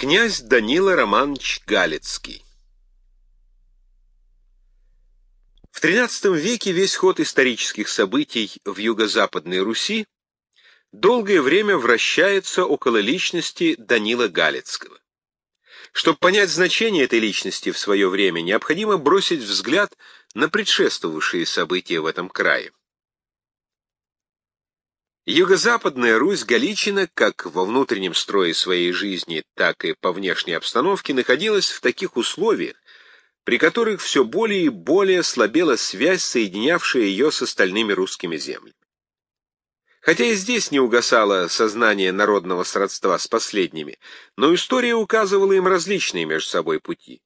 Князь Данила Романович Галицкий В XIII веке весь ход исторических событий в юго-западной Руси долгое время вращается около личности Данила Галицкого. Чтобы понять значение этой личности в свое время, необходимо бросить взгляд на предшествовавшие события в этом крае. Юго-западная Русь-Галичина, как во внутреннем строе своей жизни, так и по внешней обстановке, находилась в таких условиях, при которых все более и более слабела связь, соединявшая ее с остальными русскими землями. Хотя и здесь не угасало сознание народного сродства с последними, но история указывала им различные между собой пути.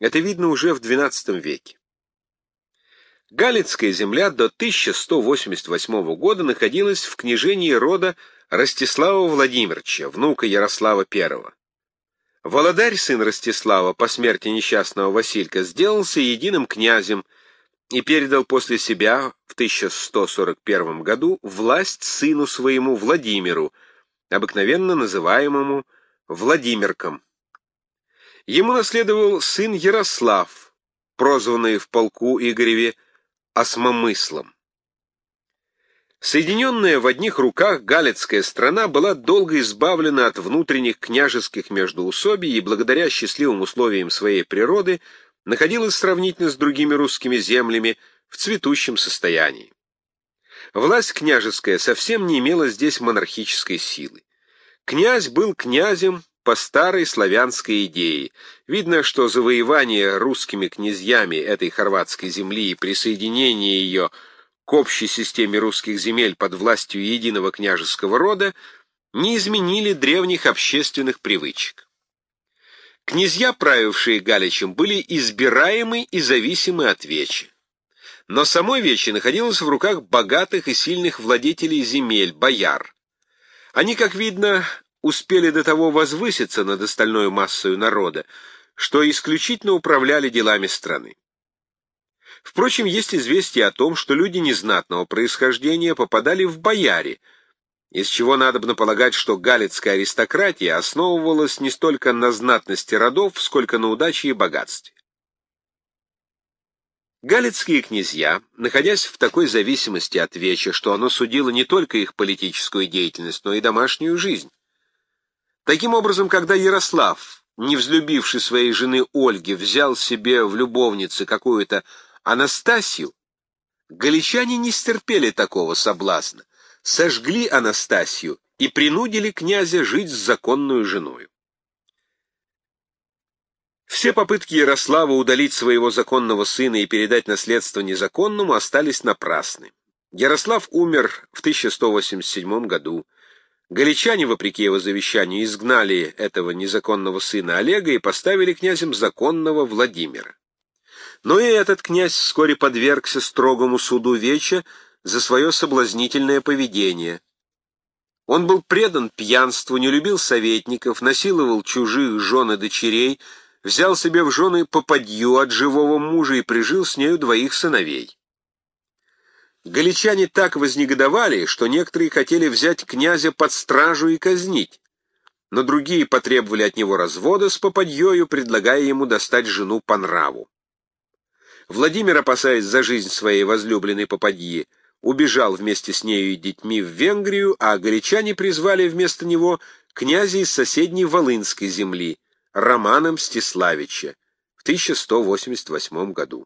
Это видно уже в XII веке. Галицкая земля до 1188 года находилась в княжении рода Ростислава Владимировича, внука Ярослава I. Володарь, сын Ростислава, по смерти несчастного Василька, сделался единым князем, и передал после себя в 1141 году власть сыну своему Владимиру, обыкновенно называемому Владимирком. Ему наследовал сын Ярослав, прозванный в полку Игореве осмомыслом. Соединенная в одних руках галицкая страна была долго избавлена от внутренних княжеских междоусобий и благодаря счастливым условиям своей природы – находилась сравнительно с другими русскими землями в цветущем состоянии. Власть княжеская совсем не имела здесь монархической силы. Князь был князем по старой славянской идее. Видно, что завоевание русскими князьями этой хорватской земли и присоединение ее к общей системе русских земель под властью единого княжеского рода не изменили древних общественных привычек. Князья, правившие Галичем, были избираемы и зависимы от Вечи. Но самой Вечи находилась в руках богатых и сильных владетелей земель, бояр. Они, как видно, успели до того возвыситься над остальной массой народа, что исключительно управляли делами страны. Впрочем, есть известие о том, что люди незнатного происхождения попадали в бояре – из чего надобно полагать, что галицкая аристократия основывалась не столько на знатности родов, сколько на удаче и богатстве. Галицкие князья, находясь в такой зависимости от Веча, что оно судило не только их политическую деятельность, но и домашнюю жизнь. Таким образом, когда Ярослав, не взлюбивший своей жены Ольги, взял себе в любовнице какую-то Анастасию, галичане не стерпели такого соблазна сожгли Анастасию и принудили князя жить с законную женою. Все попытки Ярослава удалить своего законного сына и передать наследство незаконному остались напрасны. Ярослав умер в 1187 году. Галичане, вопреки его завещанию, изгнали этого незаконного сына Олега и поставили князем законного Владимира. Но и этот князь вскоре подвергся строгому суду Веча за свое соблазнительное поведение. Он был предан пьянству, не любил советников, насиловал чужих жен и дочерей, взял себе в жены попадью от живого мужа и прижил с нею двоих сыновей. Галичане так вознегодовали, что некоторые хотели взять князя под стражу и казнить, но другие потребовали от него развода с попадьею, предлагая ему достать жену по нраву. Владимир, опасаясь за жизнь своей возлюбленной попадьи, убежал вместе с нею и детьми в Венгрию, а горячане призвали вместо него князя из соседней Волынской земли, Романа Мстиславича, в 1188 году.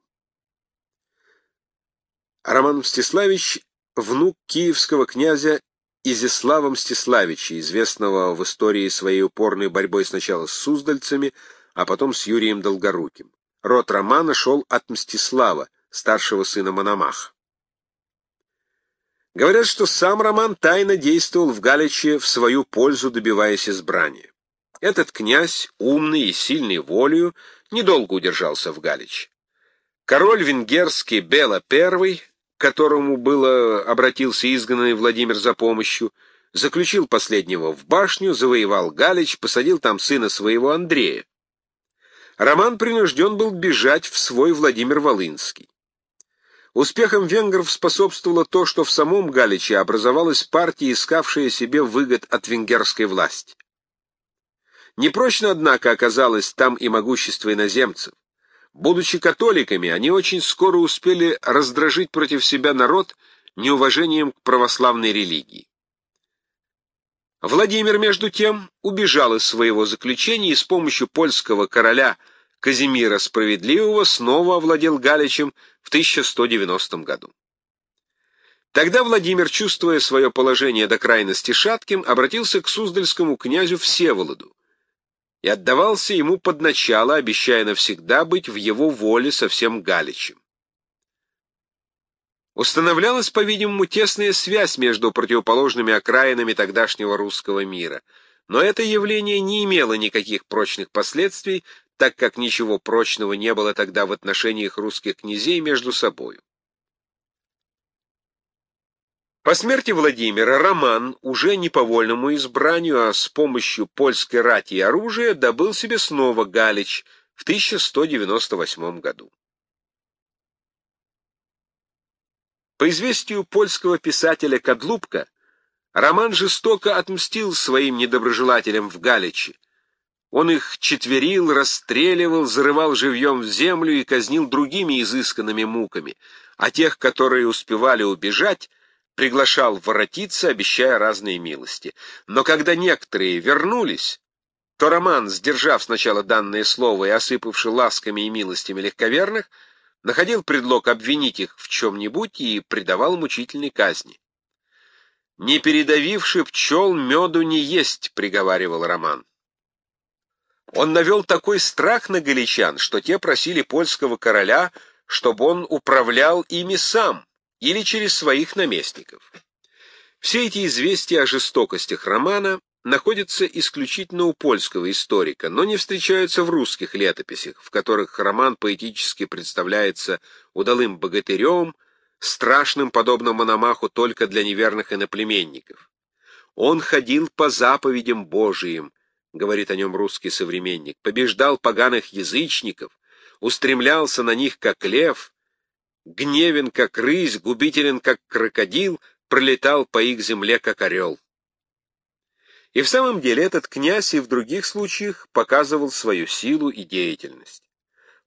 Роман Мстиславич — внук киевского князя Изяслава Мстиславича, известного в истории своей упорной борьбой сначала с суздальцами, а потом с Юрием Долгоруким. Род Романа шел от Мстислава, старшего сына Мономаха. Говорят, что сам Роман тайно действовал в Галиче в свою пользу, добиваясь избрания. Этот князь, умный и сильный волею, недолго удержался в Галиче. Король венгерский Бела I, к которому было обратился изгнанный Владимир за помощью, заключил последнего в башню, завоевал Галич, посадил там сына своего Андрея. Роман принужден был бежать в свой Владимир Волынский. Успехом венгров способствовало то, что в самом Галиче образовалась партия, искавшая себе выгод от венгерской власти. Непрочно, однако, оказалось там и могущество иноземцев. Будучи католиками, они очень скоро успели раздражить против себя народ неуважением к православной религии. Владимир, между тем, убежал из своего заключения и с помощью польского короля Казимира Справедливого снова овладел Галичем в 1190 году. Тогда Владимир, чувствуя свое положение до крайности шатким, обратился к суздальскому князю Всеволоду, и отдавался ему под начало, обещая навсегда быть в его воле со всем Галичем. Установлялась, по-видимому, тесная связь между противоположными окраинами тогдашнего русского мира, но это явление не имело никаких прочных последствий, так как ничего прочного не было тогда в отношениях русских князей между собою. По смерти Владимира Роман, уже не по вольному избранию, а с помощью польской рати и оружия, добыл себе снова Галич в 1198 году. По известию польского писателя Кадлубка, Роман жестоко отмстил своим недоброжелателям в Галиче. Он их четверил, расстреливал, зарывал живьем в землю и казнил другими изысканными муками, а тех, которые успевали убежать, приглашал воротиться, обещая разные милости. Но когда некоторые вернулись, то Роман, сдержав сначала данное слово и осыпавши ласками и милостями легковерных, находил предлог обвинить их в чем-нибудь и предавал мучительной казни. «Не передавивши пчел, меду не есть», — приговаривал Роман. Он навел такой страх на галичан, что те просили польского короля, чтобы он управлял ими сам, или через своих наместников. Все эти известия о жестокостях романа находятся исключительно у польского историка, но не встречаются в русских летописях, в которых роман поэтически представляется удалым богатырем, страшным, подобно Мономаху, только для неверных иноплеменников. «Он ходил по заповедям Божиим», — говорит о нем русский современник, «побеждал поганых язычников, устремлялся на них, как лев, гневен, как рысь, губителен, как крокодил, пролетал по их земле, как орел. И в самом деле этот князь и в других случаях показывал свою силу и деятельность.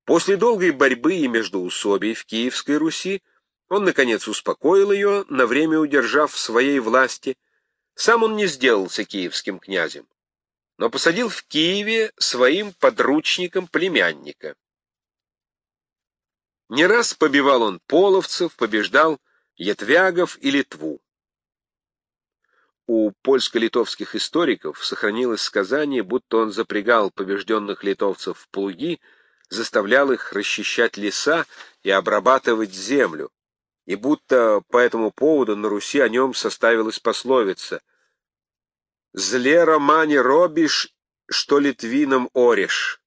После долгой борьбы и междоусобий в Киевской Руси он, наконец, успокоил ее, на время удержав в своей власти. Сам он не сделался киевским князем, но посадил в Киеве своим подручником племянника. Не раз побивал он половцев, побеждал ятвягов и Литву. У польско-литовских историков сохранилось сказание, будто он запрягал побежденных литовцев в плуги, заставлял их расчищать леса и обрабатывать землю, и будто по этому поводу на Руси о нем составилась пословица «Зле романе робишь, что литвинам орешь».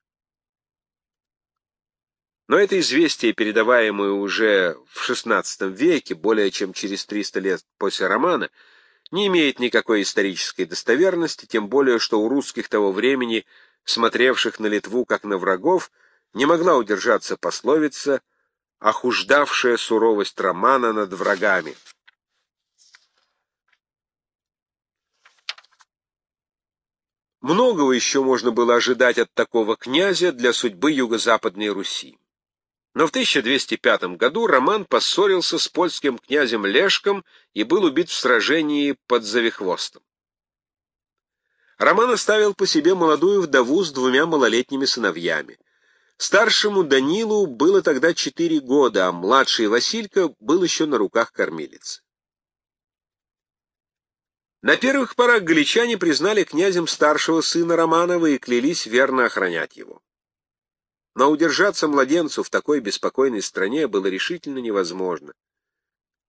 Но это известие, передаваемое уже в XVI веке, более чем через 300 лет после романа, не имеет никакой исторической достоверности, тем более что у русских того времени, смотревших на Литву как на врагов, не могла удержаться пословица, охуждавшая суровость романа над врагами. Многого еще можно было ожидать от такого князя для судьбы юго-западной Руси. Но в 1205 году Роман поссорился с польским князем Лешком и был убит в сражении под Завихвостом. Роман оставил по себе молодую вдову с двумя малолетними сыновьями. Старшему Данилу было тогда четыре года, а младший Василька был еще на руках кормилицы. На первых порах галичане признали князем старшего сына Романова и клялись верно охранять его. Но удержаться младенцу в такой беспокойной стране было решительно невозможно.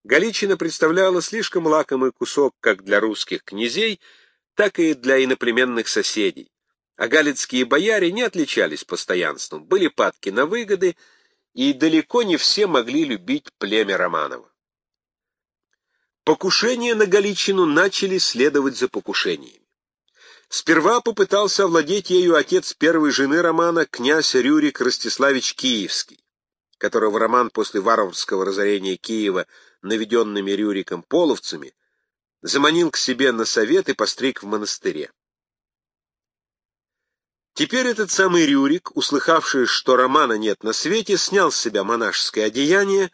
Галичина представляла слишком лакомый кусок как для русских князей, так и для иноплеменных соседей. А галицкие бояре не отличались постоянством, были падки на выгоды, и далеко не все могли любить племя Романова. Покушения на Галичину начали следовать за покушениями. Сперва попытался овладеть ею отец первой жены Романа, князь Рюрик Ростиславич Киевский, которого Роман после варварского разорения Киева наведенными Рюриком половцами заманил к себе на совет и постриг в монастыре. Теперь этот самый Рюрик, услыхавший, что Романа нет на свете, снял с себя монашеское одеяние,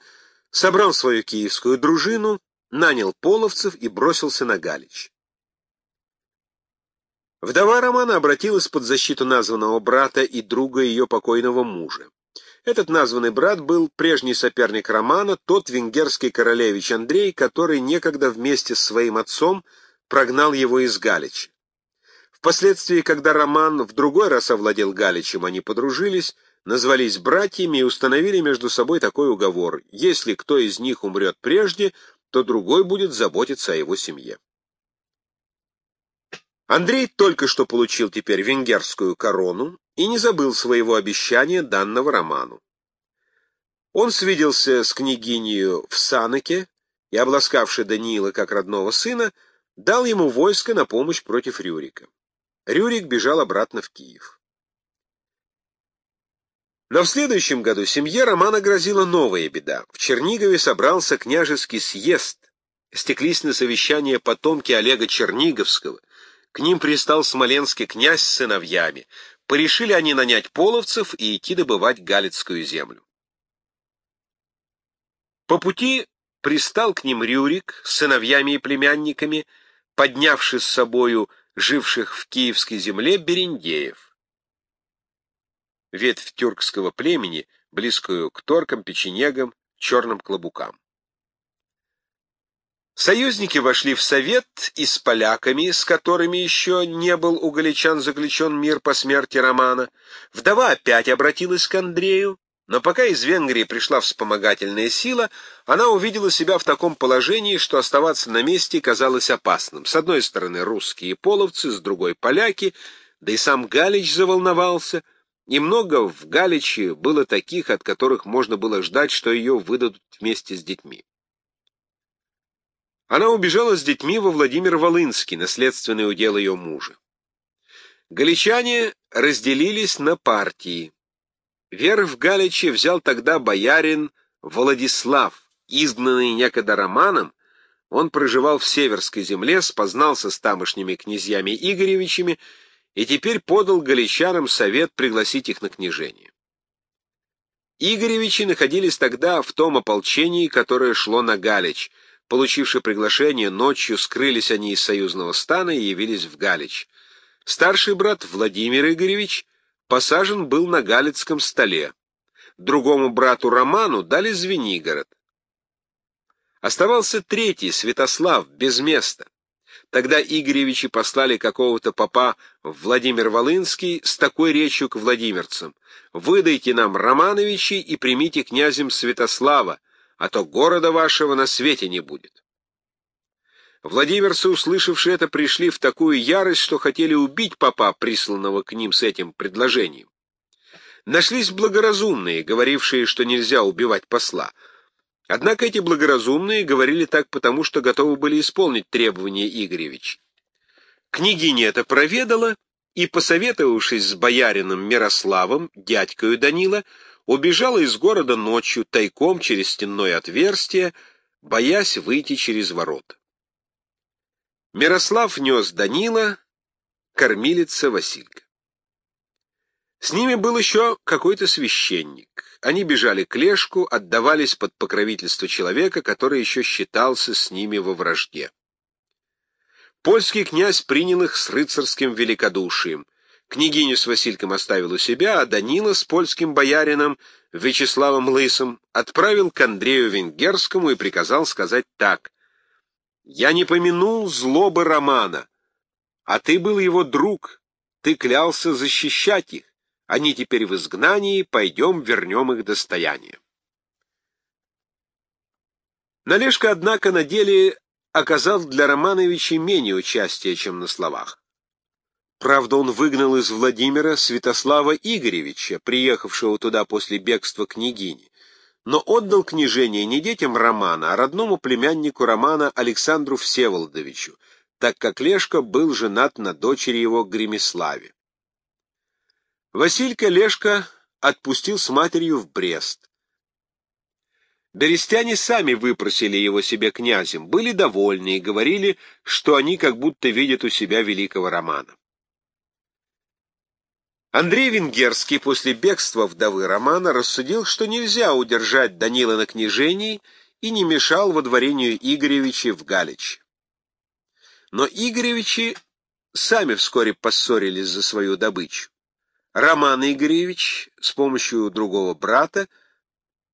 собрал свою киевскую дружину, нанял половцев и бросился на Галич. Вдова Романа обратилась под защиту названного брата и друга ее покойного мужа. Этот названный брат был прежний соперник Романа, тот венгерский королевич Андрей, который некогда вместе с своим отцом прогнал его из Галича. Впоследствии, когда Роман в другой раз овладел Галичем, они подружились, назвались братьями и установили между собой такой уговор. Если кто из них умрет прежде, то другой будет заботиться о его семье. Андрей только что получил теперь венгерскую корону и не забыл своего обещания, данного Роману. Он свиделся с княгинью в Санеке и, обласкавший Даниила как родного сына, дал ему войско на помощь против Рюрика. Рюрик бежал обратно в Киев. Но в следующем году семье Романа грозила новая беда. В Чернигове собрался княжеский съезд. Стеклись на совещание потомки Олега Черниговского — к ним пристал смоленский князь с сыновьями. Порешили они нанять половцев и идти добывать Галицкую землю. По пути пристал к ним Рюрик с сыновьями и племянниками, поднявший с собою живших в Киевской земле берендеев. Ветвь тюркского племени, близкую к торкам, печенегам, черным клобукам. Союзники вошли в совет и с поляками, с которыми еще не был у галичан заключен мир по смерти Романа. Вдова опять обратилась к Андрею, но пока из Венгрии пришла вспомогательная сила, она увидела себя в таком положении, что оставаться на месте казалось опасным. С одной стороны русские половцы, с другой поляки, да и сам Галич заволновался, и много в Галиче было таких, от которых можно было ждать, что ее выдадут вместе с детьми. Она убежала с детьми во Владимир-Волынский, наследственный удел ее мужа. Галичане разделились на партии. Верх в Галиче взял тогда боярин Владислав, изгнанный некогда Романом, он проживал в Северской земле, спознался с тамошними князьями Игоревичами и теперь подал галичанам совет пригласить их на княжение. Игоревичи находились тогда в том ополчении, которое шло на Галич — Получивши приглашение, ночью скрылись они из союзного стана и явились в Галич. Старший брат Владимир Игоревич посажен был на Галицком столе. Другому брату Роману дали Звенигород. Оставался третий, Святослав, без места. Тогда Игоревичи послали какого-то попа в Владимир-Волынский с такой речью к владимирцам. «Выдайте нам Романовичей и примите князем Святослава, а то города вашего на свете не будет. Владимирцы, услышавшие это, пришли в такую ярость, что хотели убить папа, присланного к ним с этим предложением. Нашлись благоразумные, говорившие, что нельзя убивать посла. Однако эти благоразумные говорили так потому, что готовы были исполнить требования Игоревич. Княгиня это проведала и, посоветовавшись с боярином Мирославом, дядькою Данила, убежала из города ночью тайком через стенное отверстие, боясь выйти через ворота. Мирослав нес Данила, кормилица Василька. С ними был еще какой-то священник. Они бежали к Лешку, отдавались под покровительство человека, который еще считался с ними во вражде. Польский князь принял их с рыцарским великодушием. Княгиню с Васильком оставил у себя, а Данила с польским боярином Вячеславом Лысом отправил к Андрею Венгерскому и приказал сказать так. «Я не помянул злобы Романа, а ты был его друг, ты клялся защищать их. Они теперь в изгнании, пойдем вернем их достояние». Належка, однако, на деле оказал для Романовича менее участия, чем на словах. Правда, он выгнал из Владимира Святослава Игоревича, приехавшего туда после бегства княгини, но отдал княжение не детям Романа, а родному племяннику Романа Александру Всеволодовичу, так как Лешка был женат на дочери его Гремиславе. Василька Лешка отпустил с матерью в Брест. Берестяне сами выпросили его себе князем, были довольны и говорили, что они как будто видят у себя великого Романа. Андрей Венгерский после бегства вдовы Романа рассудил, что нельзя удержать Данила на княжении и не мешал водворению Игоревича в Галич. Но Игоревичи сами вскоре поссорились за свою добычу. Роман Игоревич с помощью другого брата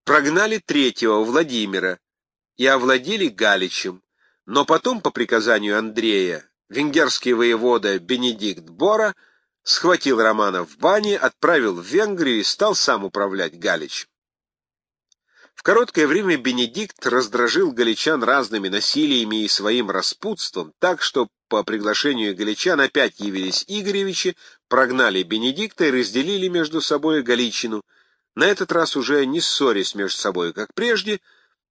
прогнали третьего, Владимира, и овладели Галичем, но потом, по приказанию Андрея, венгерский воевода Бенедикт Бора схватил Романа в бане, отправил в Венгрию и стал сам управлять Галичем. В короткое время Бенедикт раздражил галичан разными насилиями и своим распутством, так что по приглашению галичан опять явились Игоревичи, прогнали Бенедикта и разделили между собой Галичину, на этот раз уже не ссорясь между собой, как прежде,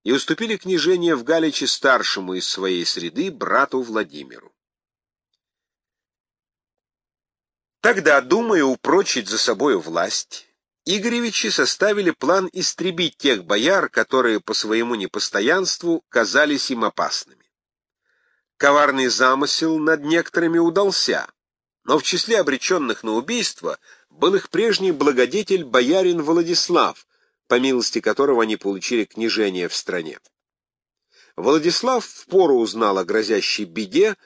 и уступили княжение в Галиче старшему из своей среды, брату Владимиру. Тогда, думая упрочить за собою власть, Игоревичи составили план истребить тех бояр, которые по своему непостоянству казались им опасными. Коварный замысел над некоторыми удался, но в числе обреченных на убийство был их прежний благодетель боярин Владислав, по милости которого они получили княжение в стране. Владислав впору узнал о грозящей беде,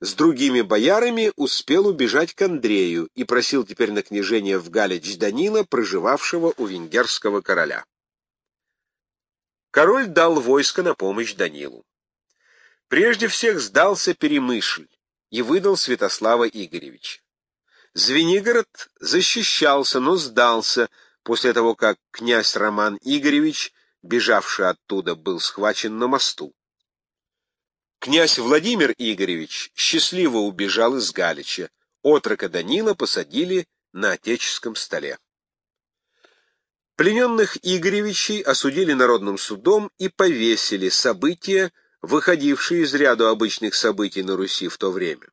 с другими боярами успел убежать к Андрею и просил теперь на княжение в Галич Данила, проживавшего у венгерского короля. Король дал войско на помощь Данилу. Прежде всех сдался Перемышль и выдал Святослава Игоревича. Звенигород защищался, но сдался после того, как князь Роман Игоревич, бежавший оттуда, был схвачен на мосту. Князь Владимир Игоревич счастливо убежал из Галича. Отрока Данила посадили на отеческом столе. Плененных Игоревичей осудили народным судом и повесили события, выходившие из ряда обычных событий на Руси в то время.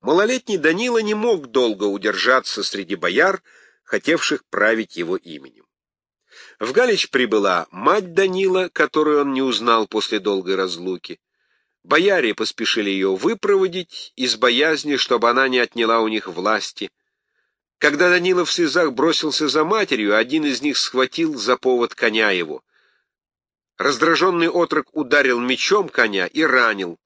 Малолетний Данила не мог долго удержаться среди бояр, хотевших править его именем. В Галич прибыла мать Данила, которую он не узнал после долгой разлуки. Бояре поспешили ее выпроводить из боязни, чтобы она не отняла у них власти. Когда Данила в слезах бросился за матерью, один из них схватил за повод коня его. Раздраженный отрок ударил мечом коня и ранил.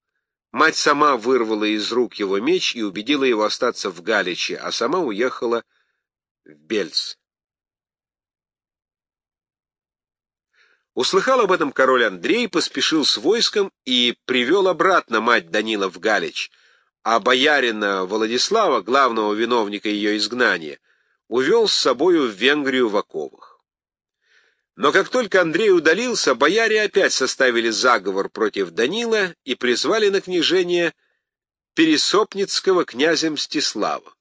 Мать сама вырвала из рук его меч и убедила его остаться в Галиче, а сама уехала в Бельц. Услыхал об этом король Андрей, поспешил с войском и привел обратно мать Данила в Галич, а боярина Владислава, главного виновника ее изгнания, увел с собою в Венгрию в оковах. Но как только Андрей удалился, бояре опять составили заговор против Данила и призвали на княжение Пересопницкого князя Мстислава.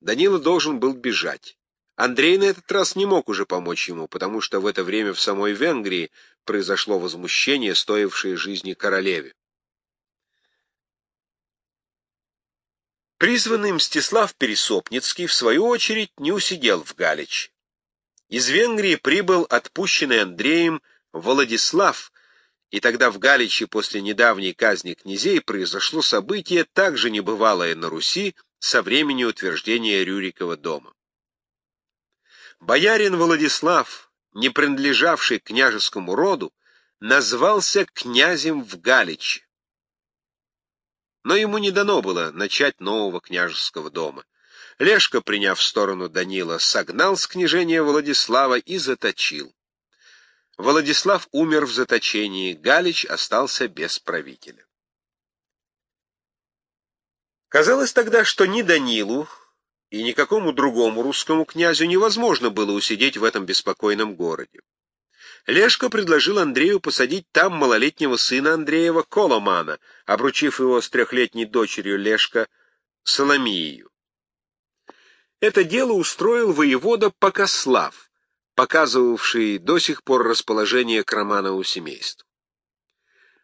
Данила должен был бежать. Андрей на этот раз не мог уже помочь ему, потому что в это время в самой Венгрии произошло возмущение, стоившее жизни королеве. Призванный Мстислав Пересопницкий, в свою очередь, не усидел в Галич. Из Венгрии прибыл отпущенный Андреем Владислав, и тогда в Галиче после недавней казни князей произошло событие, также небывалое на Руси со времени утверждения Рюрикова дома. Боярин Владислав, не принадлежавший княжескому роду, назвался князем в Галиче. Но ему не дано было начать нового княжеского дома. Лешка, приняв сторону Данила, согнал с княжения Владислава и заточил. Владислав умер в заточении, Галич остался без правителя. Казалось тогда, что ни Данилу, и никакому другому русскому князю невозможно было усидеть в этом беспокойном городе. Лешко предложил Андрею посадить там малолетнего сына Андреева Коломана, обручив его с трехлетней дочерью Лешка Соломией. Это дело устроил воевода Покослав, показывавший до сих пор расположение к Романову семейству.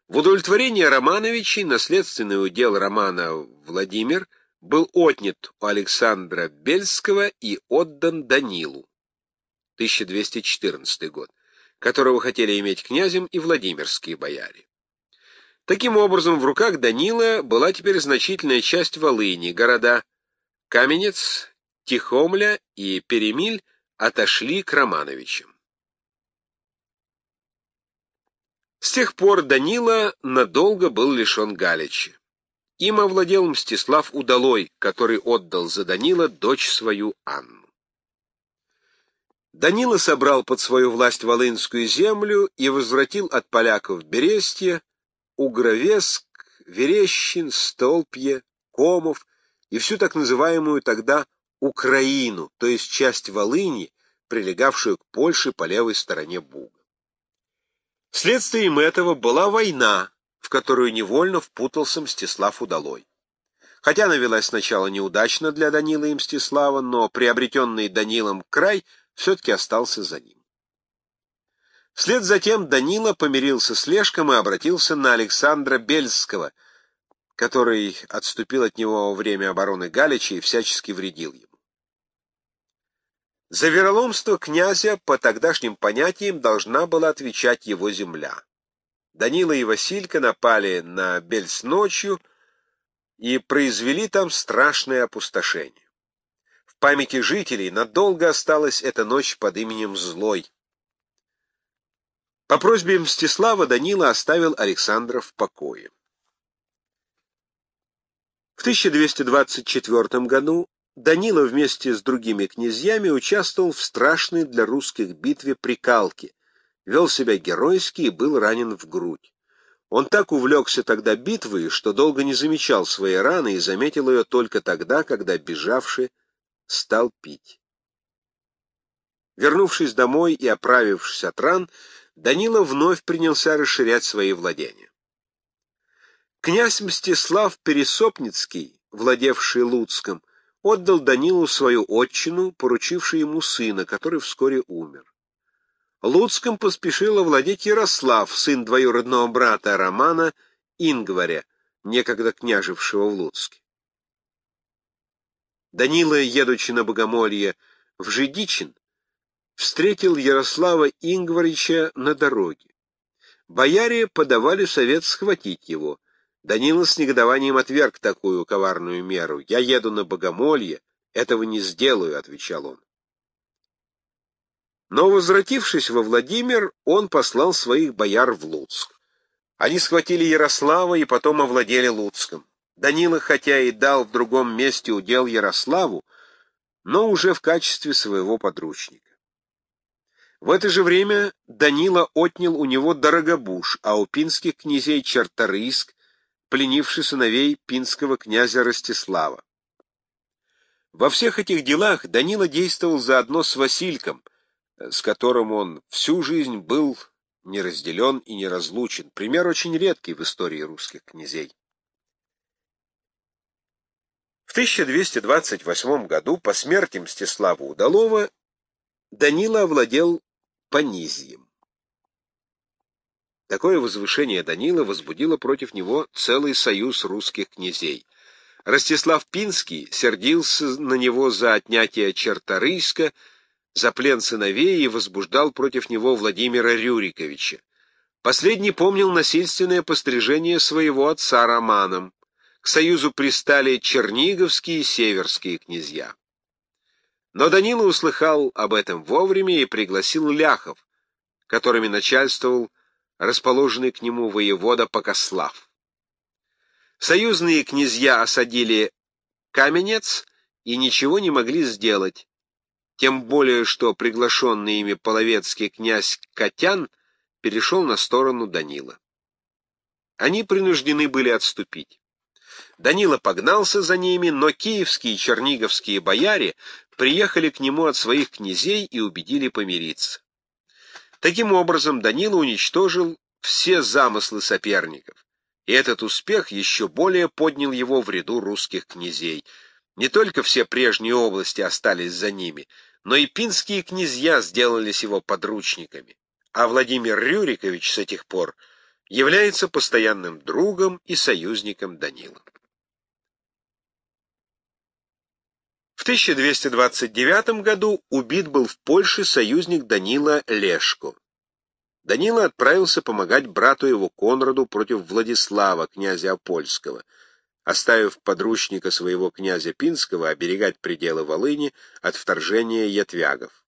В удовлетворение Романовичей наследственный удел Романа Владимир – был отнят у Александра Бельского и отдан Данилу, 1214 год, которого хотели иметь князем и владимирские бояре. Таким образом, в руках Данила была теперь значительная часть Волыни, города Каменец, Тихомля и Перемиль отошли к Романовичам. С тех пор Данила надолго был лишен Галича. Им овладел Мстислав Удалой, который отдал за Данила дочь свою Анну. Данила собрал под свою власть Волынскую землю и возвратил от поляков Берестье, Угровеск, Верещин, Столпье, Комов и всю так называемую тогда Украину, то есть часть Волыни, прилегавшую к Польше по левой стороне Буга. Следствием этого была война, в которую невольно впутался Мстислав Удалой. Хотя она велась сначала неудачно для Данила и Мстислава, но приобретенный Данилом край все-таки остался за ним. Вслед за тем Данила помирился с Лешком и обратился на Александра Бельского, который отступил от него во время обороны Галича и всячески вредил ему. За вероломство князя по тогдашним понятиям должна была отвечать его земля. Данила и Василька напали на Бельс ночью и произвели там страшное опустошение. В памяти жителей надолго осталась эта ночь под именем Злой. По просьбе Мстислава Данила оставил Александра в покое. В 1224 году Данила вместе с другими князьями участвовал в страшной для русских битве при Калке, вел себя геройски и был ранен в грудь. Он так увлекся тогда битвой, что долго не замечал своей раны и заметил ее только тогда, когда бежавший стал пить. Вернувшись домой и оправившись от ран, Данила вновь принялся расширять свои владения. Князь Мстислав Пересопницкий, владевший Луцком, отдал Данилу свою отчину, поручивший ему сына, который вскоре умер. Луцком поспешил овладеть Ярослав, сын двоюродного брата Романа Ингваря, некогда княжившего в Луцке. Данила, едучи на богомолье в Жидичин, встретил Ярослава Ингварича на дороге. Бояре подавали совет схватить его — Данила с негодованием отверг такую коварную меру. «Я еду на богомолье, этого не сделаю», — отвечал он. Но, возвратившись во Владимир, он послал своих бояр в Луцк. Они схватили Ярослава и потом овладели Луцком. Данила, хотя и дал в другом месте удел Ярославу, но уже в качестве своего подручника. В это же время Данила отнял у него Дорогобуш, а у пинских князей Чарторийск пленивший сыновей пинского князя Ростислава. Во всех этих делах Данила действовал заодно с Васильком, с которым он всю жизнь был не разделен и не разлучен. Пример очень редкий в истории русских князей. В 1228 году по смерти Мстислава Удалова Данила овладел Понизием. Такое возвышение Данила возбудило против него целый союз русских князей. Ростислав Пинский сердился на него за отнятие Черторийска, за плен сыновей и возбуждал против него Владимира Рюриковича. Последний помнил насильственное пострижение своего отца Романом. К союзу пристали черниговские и северские князья. Но Данила услыхал об этом вовремя и пригласил ляхов, которыми начальствовал расположенный к нему воевода Покослав. Союзные князья осадили Каменец и ничего не могли сделать, тем более что приглашенный ими половецкий князь Катян перешел на сторону Данила. Они принуждены были отступить. Данила погнался за ними, но киевские и черниговские бояре приехали к нему от своих князей и убедили помириться. Таким образом, Данила уничтожил все замыслы соперников, и этот успех еще более поднял его в ряду русских князей. Не только все прежние области остались за ними, но и пинские князья сделались его подручниками, а Владимир Рюрикович с этих пор является постоянным другом и союзником Данила. В 1229 году убит был в Польше союзник Данила Лешко. Данила отправился помогать брату его Конраду против Владислава, князя Апольского, оставив подручника своего князя Пинского оберегать пределы Волыни от вторжения ятвягов.